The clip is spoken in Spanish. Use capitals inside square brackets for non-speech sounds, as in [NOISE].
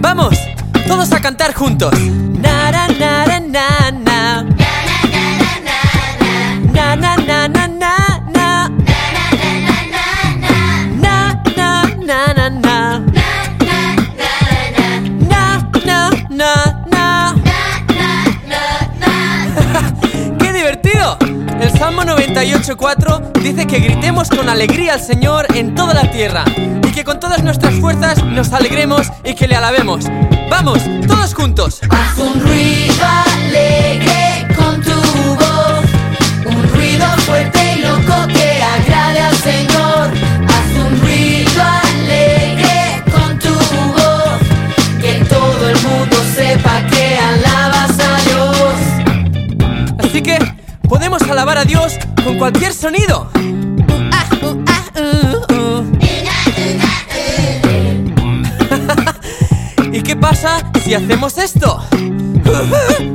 Vamos, todos a cantar juntos. Na na na 98.4 dice que gritemos con alegría al Señor en toda la tierra y que con todas nuestras fuerzas nos alegremos y que le alabemos. ¡Vamos, todos juntos! Haz un ruido alegre con tu voz, un ruido fuerte y loco que agrade al Señor. Haz un ruido alegre con tu voz, que todo el mundo sepa que alabas a Dios. Así que podemos alabar a Dios con cualquier sonido. [LAUGHS] ¿Y qué pasa si hacemos esto? [LAUGHS]